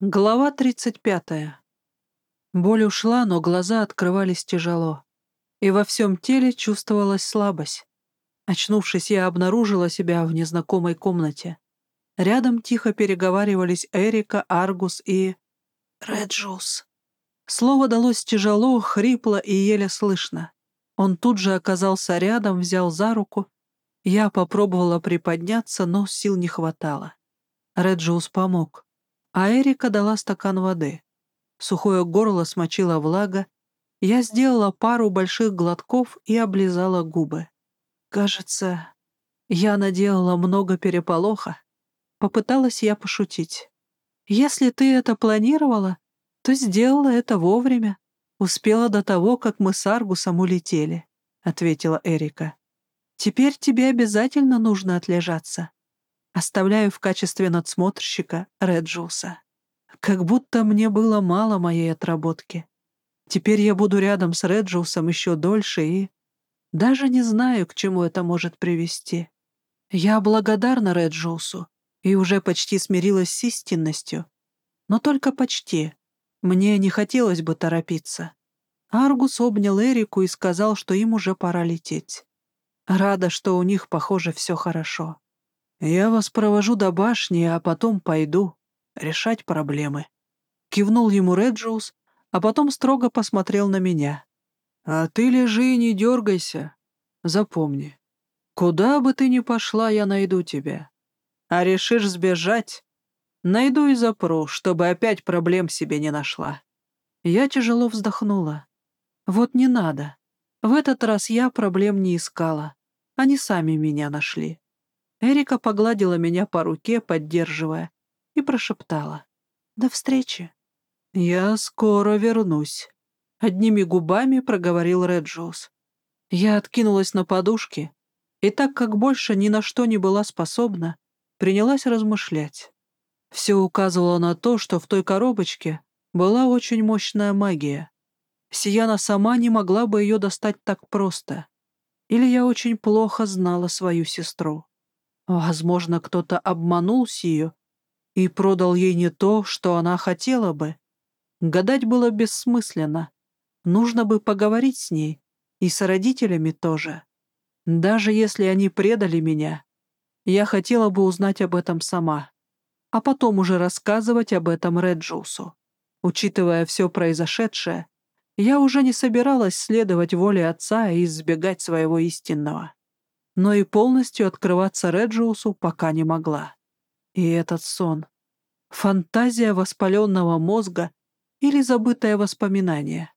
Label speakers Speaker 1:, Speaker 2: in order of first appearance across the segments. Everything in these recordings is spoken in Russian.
Speaker 1: Глава 35. Боль ушла, но глаза открывались тяжело. И во всем теле чувствовалась слабость. Очнувшись, я обнаружила себя в незнакомой комнате. Рядом тихо переговаривались Эрика, Аргус и... Реджус. Слово далось тяжело, хрипло и еле слышно. Он тут же оказался рядом, взял за руку. Я попробовала приподняться, но сил не хватало. Реджус помог а Эрика дала стакан воды. Сухое горло смочила влага. Я сделала пару больших глотков и облизала губы. Кажется, я наделала много переполоха. Попыталась я пошутить. Если ты это планировала, то сделала это вовремя. Успела до того, как мы с Аргусом улетели, — ответила Эрика. Теперь тебе обязательно нужно отлежаться. Оставляю в качестве надсмотрщика Реджуса. Как будто мне было мало моей отработки. Теперь я буду рядом с Реджусом еще дольше и... Даже не знаю, к чему это может привести. Я благодарна Реджусу и уже почти смирилась с истинностью. Но только почти. Мне не хотелось бы торопиться. Аргус обнял Эрику и сказал, что им уже пора лететь. Рада, что у них, похоже, все хорошо. «Я вас провожу до башни, а потом пойду решать проблемы». Кивнул ему Реджиус, а потом строго посмотрел на меня. «А ты лежи и не дергайся. Запомни, куда бы ты ни пошла, я найду тебя. А решишь сбежать, найду и запру, чтобы опять проблем себе не нашла». Я тяжело вздохнула. «Вот не надо. В этот раз я проблем не искала. Они сами меня нашли». Эрика погладила меня по руке, поддерживая, и прошептала. «До встречи». «Я скоро вернусь», — одними губами проговорил Реджиус. Я откинулась на подушки, и так как больше ни на что не была способна, принялась размышлять. Все указывало на то, что в той коробочке была очень мощная магия. Сияна сама не могла бы ее достать так просто. Или я очень плохо знала свою сестру. Возможно, кто-то обманул Сию и продал ей не то, что она хотела бы. Гадать было бессмысленно. Нужно бы поговорить с ней, и с родителями тоже. Даже если они предали меня, я хотела бы узнать об этом сама, а потом уже рассказывать об этом Реджусу. Учитывая все произошедшее, я уже не собиралась следовать воле отца и избегать своего истинного но и полностью открываться Реджиусу пока не могла. И этот сон. Фантазия воспаленного мозга или забытое воспоминание.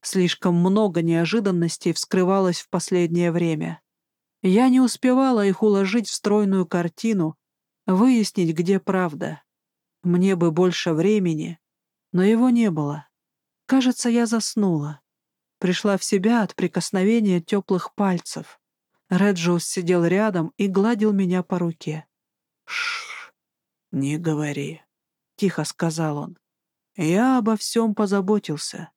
Speaker 1: Слишком много неожиданностей вскрывалось в последнее время. Я не успевала их уложить в стройную картину, выяснить, где правда. Мне бы больше времени, но его не было. Кажется, я заснула. Пришла в себя от прикосновения теплых пальцев. Реджиус сидел рядом и гладил меня по руке. «Шш, не говори», — тихо сказал он. «Я обо всем позаботился,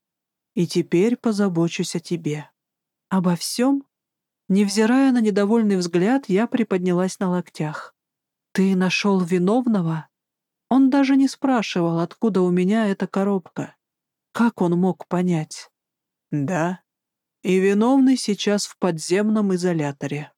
Speaker 1: и теперь позабочусь о тебе». «Обо всем?» Невзирая на недовольный взгляд, я приподнялась на локтях. «Ты нашел виновного?» Он даже не спрашивал, откуда у меня эта коробка. Как он мог понять? «Да», и виновный сейчас в подземном изоляторе.